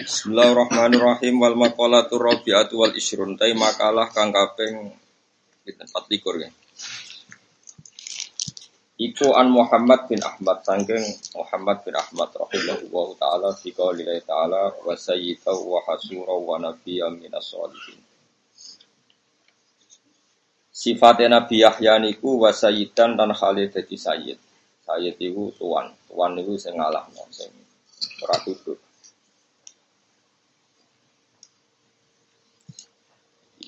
Bismillahirrahmanirrahim wal maqalatu rabi'atu wal isrun tai makalah kang kaping 24 ya. Iku an Muhammad bin Ahmad sangking Muhammad bin Ahmad rahimahullah taala fi qoulillah taala wa sayyidu wa hasura wa nabiyyan minas sholihin. Sifatnya Nabi Yahya niku wa sayyidan dan Khalid dadi sayyid. Sayyid iku tuan, tuan niku sing ngalahno sing ora tutup.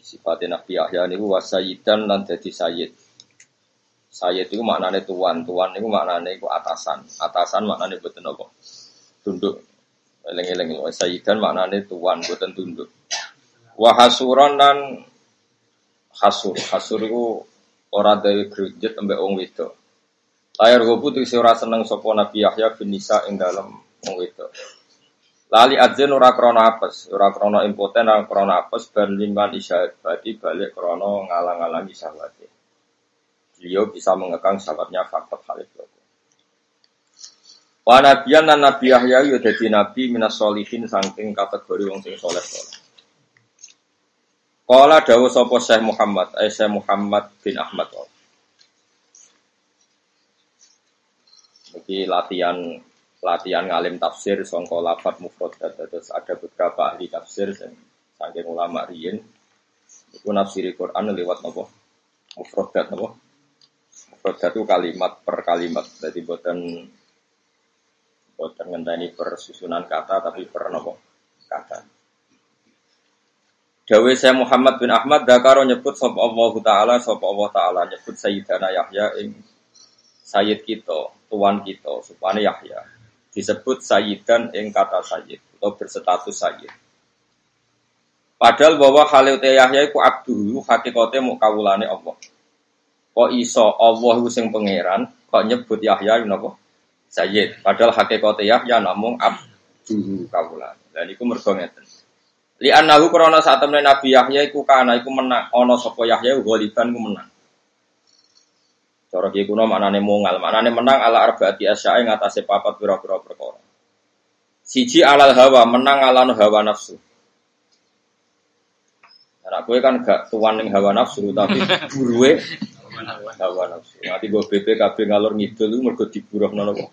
Sifatnya Nabi Yahya niku wasayidan lan dadi sayyid. Sayyid itu maknanya tuan, tuan itu maknanya itu atasan. Atasan maknanya boten apa? Tunduk. Eleng-eleng wasayidan maknanya tuan, boten tunduk. Wahasuron dan hasur. Hasur itu orang dari gerujut ambek wong wedok. Layar gobu tuh ora seneng sapa Nabi Yahya bin Nisa ing dalem wong. Lali adzin ora krona apes, ora krona impoten, ora krona apes, ben liman berarti balik krona ngalang-alangi syahwatnya. Beliau bisa mengekang sahabatnya faktor Khalid Logo. Wa nabiyan dan Nabi Yahya dadi nabi minas solihin saking kategori wong sing soleh soleh. Kala dawuh sapa Syekh Muhammad, eh Syekh Muhammad bin Ahmad. Iki latihan latihan ngalim tafsir songko lafat mufrodat. Terus ada beberapa ahli tafsir dan saking ulama riyin itu nafsiri Quran lewat nopo mufrodat nopo mufrodat itu kalimat per kalimat. Jadi buatan buatan ngenteni per susunan kata tapi per nopo kata. Dawe saya Muhammad bin Ahmad Dakaro nyebut sop Allah Ta'ala sop Allah Ta'ala. Nyebut Sayyidana Yahya ing Sayyid kita, tuan kita, supaya Yahya disebut sayyidan ing kata sayyid atau berstatus sayyid. Padahal bahwa Khalil Yahya iku abduhu hakikate mau kawulane Allah. Kok iso Allah sing pangeran kok nyebut Yahya napa? Sayyid. Padahal hakikate Yahya namung abduhu kawulane. Dan iku mergo ngeten. Li annahu krana saat temen Nabi Yahya iku kana iku menang ana sapa Yahya ghaliban ku menang. Cara kiye kuno maknane mongal, maknane menang ala arbaati asyae ngatasé papat pira-pira perkara. Siji alal hawa, menang ala hawa nafsu. Anak gue kan gak tuan ning hawa nafsu tapi buruwe hawa nafsu. Nanti gue BPKB ngalor ngidul mergo diburuhno napa?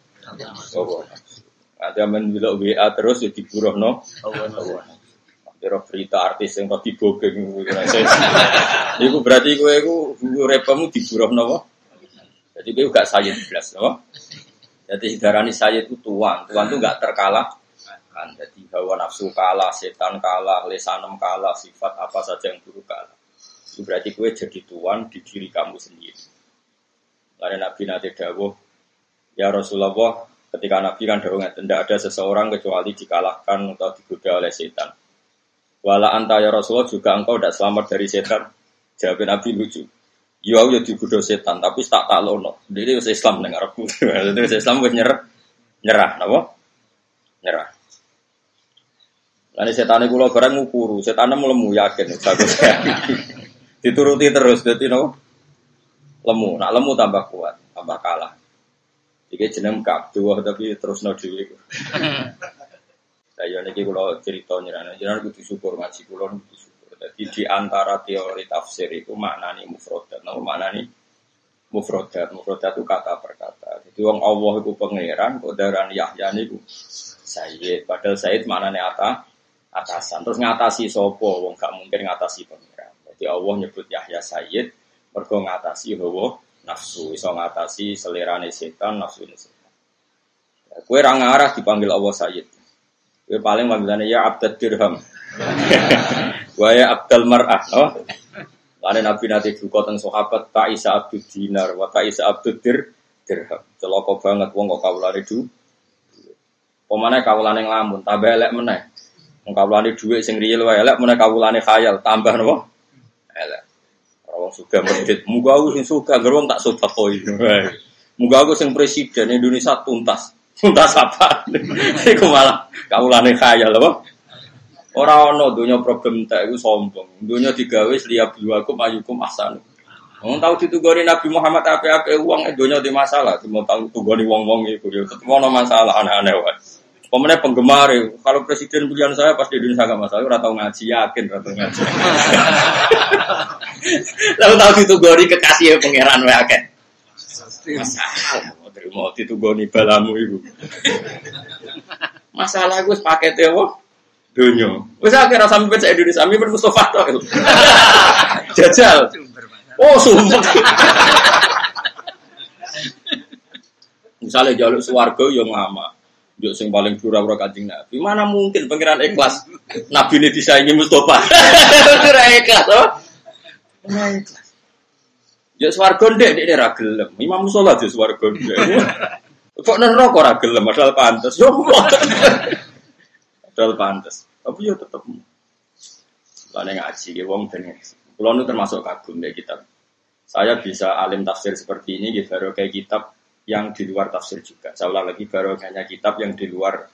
Hawa nafsu. Nanti amen bila WA terus ya diburuhno hawa nafsu. Kira berita artis yang kok dibogeng Iku berarti gue iku repemu diburuhno apa? Jadi dia juga sayyid belas, no? Jadi darani sayyid itu tuan, tuan itu nggak terkalah kan. Jadi hawa nafsu kalah, setan kalah, lesanem kalah, sifat apa saja yang buruk kalah. Itu berarti gue jadi tuan di diri kamu sendiri. Lalu Nabi nanti dawuh, ya Rasulullah, ketika Nabi kan dawuh tidak ada seseorang kecuali dikalahkan atau digoda oleh setan. Wala anta ya Rasulullah juga engkau tidak selamat dari setan. Jawab Nabi lucu. Yo ya, aku ya digoda setan, tapi tak tak lono. Jadi wis Islam ning arepku. Jadi wis Islam wis nyerah. Nyerah, napa? Nyerah. Lalu setan itu lo barang ngukuru, setan lemu yakin, bagus Dituruti terus, jadi no lemu, nak lemu tambah kuat, tambah kalah. Iki jeneng dua tapi terus no dewi. Saya niki kalau cerita nyerana, nyerana kudu syukur ngaji kulo kudu syukur. Jadi di antara teori tafsir itu maknani mufrodat, nah maknani mufrodat, mufrodat itu kata per kata. Jadi wong Allah itu pangeran, kodaran Yahya itu Sayyid. Padahal Sayyid maknanya ata, atasan. Terus ngatasi sopo, wong gak mungkin ngatasi pangeran. Jadi Allah nyebut Yahya Sayyid, mergo ngatasi hawa nafsu, iso ngatasi selerane setan, nafsu ini setan. Kue rangarah dipanggil Allah Sayyid. Kue paling panggilannya ya abdad dirham. Waya abdal mar'ah, oh. Lain Nabi nanti duka tentang sahabat tak isa abdul dinar, wa tak isa abdul dir dirham. Celoko banget wong kok kawulane du. Pemane kawulane nglamun, tambah elek meneh. Wong kawulane dhuwit sing riyel wae elek meneh kawulane khayal, tambah napa? Elek. Wong suka medit, muga aku sing suka gerwong tak sedekoi. Muga aku sing presiden Indonesia tuntas. Tuntas apa? Iku malah kawulane khayal apa? Ora ono dunia problem tak iku sombong. Dunia digawe liya biwakum ayukum ahsan. Wong tahu ditugoni Nabi Muhammad apa-apa uang dunia di masalah, cuma tahu tugoni wong-wong iku yo tetep ono masalah aneh-aneh wae. Pemenang penggemar, kalau presiden pilihan saya pasti di Indonesia gak masalah, ora tau ngaji, yakin ora tau ngaji. Lalu tahu itu gori kekasih pangeran wae akeh. Masalah, mau terima itu goni balamu itu. Masalah gue pakai dunia. Wes akhirnya sampai saya Indonesia, sampai ben Mustafa tok. Jajal. Oh, sumpah. Misalnya jaluk suwargo yang lama. Yo sing paling pura-pura kancing Nabi. Mana mungkin pangeran ikhlas? Nabi ini disaingi Mustafa. Ora ikhlas, oh. Ora ikhlas. Ya swarga ndek ndek gelem. Imam Musola aja swarga ndek. Kok neraka ora gelem, padahal pantes. Yo. Padahal pantes. Tapi yo tetep. Lane ngaji ge wong ben Kulo nu termasuk kagum deh kitab. Saya bisa alim tafsir seperti ini, gitu, baru kayak kitab yang di luar tafsir juga. Saya ulang lagi baru hanya kitab yang di luar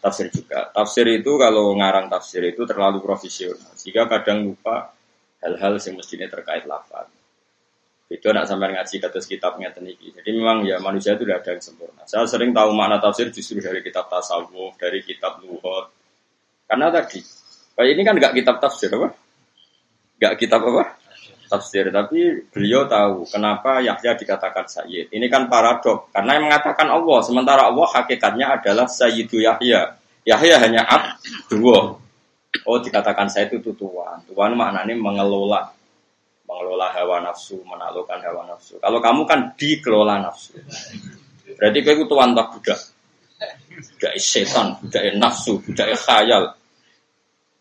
tafsir juga. Tafsir itu kalau ngarang tafsir itu terlalu profesional, sehingga kadang lupa hal-hal yang mestinya terkait lafaz. Itu nak sampai ngaji kados kitabnya teniki. Jadi memang ya manusia itu tidak ada yang sempurna. Saya sering tahu makna tafsir justru dari kitab tasawuf, dari kitab luhut. Karena tadi, kayak ini kan nggak kitab tafsir apa? Nggak kitab apa? tafsir, tapi beliau tahu kenapa Yahya dikatakan Sayyid. Ini kan paradok, karena yang mengatakan Allah, sementara Allah hakikatnya adalah Sayyidu Yahya. Yahya hanya abdu. Oh, dikatakan saya itu tuan. Tuan maknanya mengelola. Mengelola hawa nafsu, menaklukkan hawa nafsu. Kalau kamu kan dikelola nafsu. Berarti kau itu tuan tak budak. Budak setan, budak nafsu, budak khayal.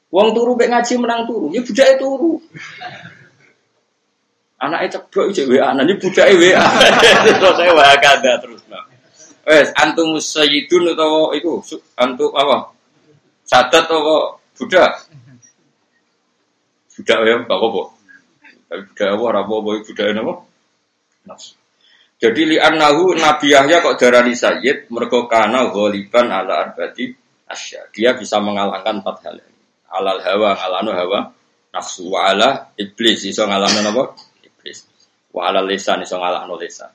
Wong turu mek ngaji menang turu, ya budak turu. Anaknya ceblok ijek WA, nanti budake WA. Terus saya WA kada terus. Wes antum sayyidun atau itu antum apa? Sadat atau budak? Budak ya, enggak apa-apa. Tapi budak apa ora apa-apa budak napa? Nafsu. Jadi li annahu Nabi Yahya kok darani sayyid mergo kana ghaliban ala arbati asya. Dia bisa mengalahkan empat hal. Alal hawa, ngalano hawa, nafsu wa ala iblis iso ngalahno napa? Wa ala lisan iso ngalahno lisan.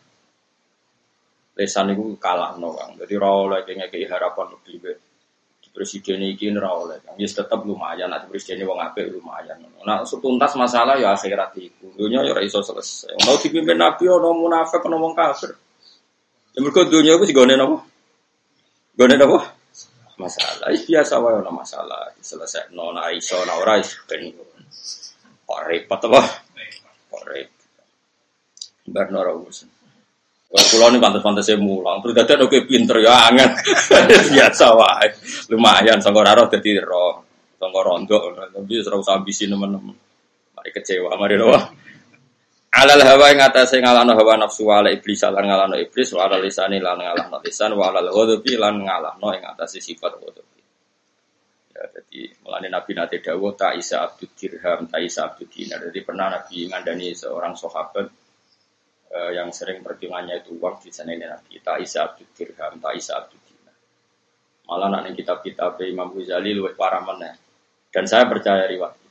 Lisan itu kalah no kang. Jadi ora kayaknya kayak harapan lebih. Di presiden ini ora oleh kang. Ya tetap lumayan. Nanti presiden ini wong apik lumayan. Nah setuntas masalah ya akhirat itu. Dunia ya iso selesai. Mau dipimpin nabi ono munafik ono wong kafir. Ya mergo dunia itu digone napa? Gone napa? Masalah. Is biasa wae ono masalah. Selesai no na iso na ora iso ben. Kok repot apa? Kok repot. Bar nora urusan. Kalau ini pantas-pantas saya mulang, terus ada oke pinter ya anget, biasa wae, lumayan. Sangko raro jadi roh, sangko rondo, tapi serau sambisin teman-teman. Mari kecewa, mari doa. Alal hawa yang atas yang ngalano hawa nafsu wala iblis lan ngalano iblis wala lisani lan ngalano lisan wala ghadabi lan ngalano yang atas sifat ghadabi. Ya, jadi melani Nabi Nabi Dawud tak isa abdul dirham, tak isa abdul dinar. Jadi pernah Nabi ngandani seorang sahabat uh, yang sering perjuangannya itu uang di sana ini nabi tak isa abdul dirham tak isa abdul dinar malah nanti kitab-kitab Imam Ghazali luwih para mana dan saya percaya riwayat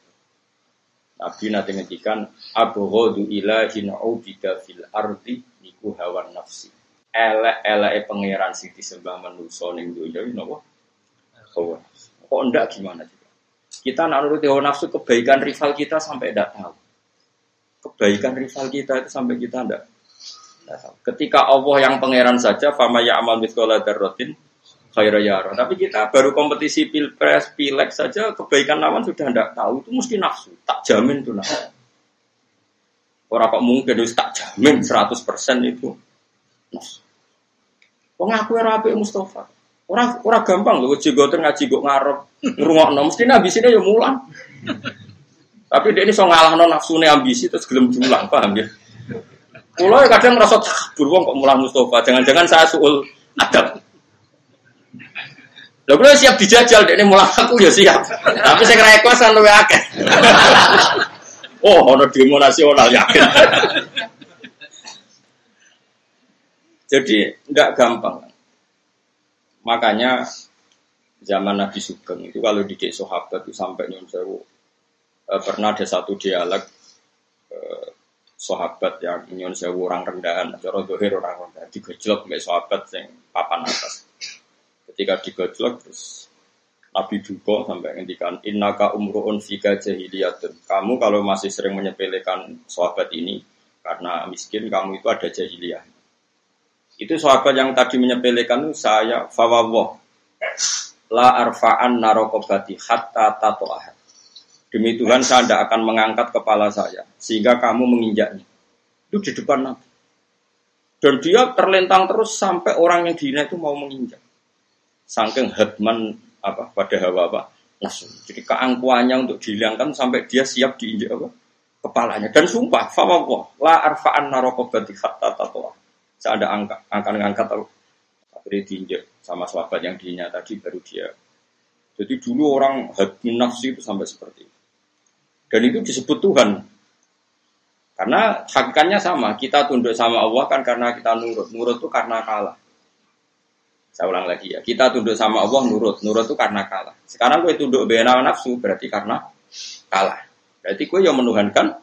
Nabi nanti ngetikan Abu Ghodu ilahin ubida fil ardi niku hawan nafsi. Elek elek pangeran sing disembah manusa ning dunya napa hawa kok ndak gimana juga kita nak nuruti hawa nafsu kebaikan rival kita sampai tidak tahu. Kebaikan rival kita itu sampai kita tidak Ketika Allah yang pangeran saja, fama amal mitkola khaira yara. Tapi kita baru kompetisi pilpres, pilek saja kebaikan lawan sudah tidak tahu itu mesti nafsu. Tak jamin itu nafsu. Orang kok mungkin itu tak jamin 100% itu nafsu. Wong aku rapi Mustafa. Orang orang gampang loh, jigoten ngaji gok ngarep nom. mesti ambisinya ya mulang. Tapi dia ini so ngalah non nafsu ambisi terus gelem julang, paham ya? Ya kadang merasa takbur kok mulah Mustafa. Jangan-jangan saya suul adab. Lalu kalau siap dijajal, ini mulah aku ya siap. Tapi saya kira ikhlas kan lebih akeh. oh, ada demo nasional yakin. Jadi nggak gampang. Makanya zaman Nabi Sugeng itu kalau didik sahabat itu sampai sewu eh, pernah ada satu dialog eh, sahabat yang ingin sewu orang rendahan, cara dohir orang rendahan, digejlok mbak sahabat yang papan atas. Ketika digojlok terus Nabi duka sampai ngendikan innaka umruun fika jahiliyatun. Kamu kalau masih sering menyepelekan sahabat ini karena miskin kamu itu ada jahiliyah. Itu sahabat yang tadi menyepelekan saya fawawah la arfa'an narokobati hatta tato'ah. Demi Tuhan saya tidak akan mengangkat kepala saya sehingga kamu menginjaknya. Itu di depan Nabi. Dan dia terlentang terus sampai orang yang dihina itu mau menginjak. Saking hadman apa pada hawa apa langsung. Jadi keangkuhannya untuk dihilangkan sampai dia siap diinjak apa kepalanya. Dan sumpah, fawwah la arfa'an narokobati hatta tato'ah. Saya ada angka, akan ngangkat akhirnya diinjak sama sahabat yang dihina tadi baru dia. Jadi dulu orang hadmin nafsi itu sampai seperti itu. Dan itu disebut Tuhan. Karena hakikatnya sama, kita tunduk sama Allah kan karena kita nurut. Nurut itu karena kalah. Saya ulang lagi ya, kita tunduk sama Allah nurut. Nurut itu karena kalah. Sekarang gue tunduk bena nafsu berarti karena kalah. Berarti gue yang menuhankan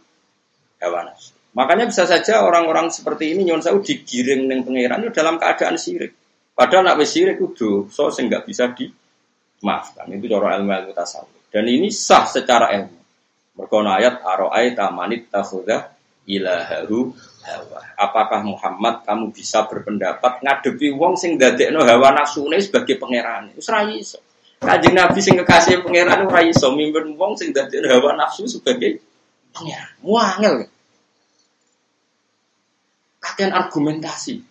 hawa nafsu. Makanya bisa saja orang-orang seperti ini nyon saya digiring dengan pangeran itu dalam keadaan syirik. Padahal nak syirik itu so sehingga bisa dimaafkan. Itu cara ilmu ilmu tasawuf. Dan ini sah secara ilmu. Merkono ayat aro'ay tamanit takhudah ilahahu. Apakah Muhammad kamu bisa berpendapat ngadepi wong sing dadekno hawa nafsune sebagai pangeran? Wis ra iso. Kanjeng Nabi sing kekasih pangeran ora iso mimpin wong sing dadekno hawa nafsu sebagai pangeran. Muangel. Kakean argumentasi.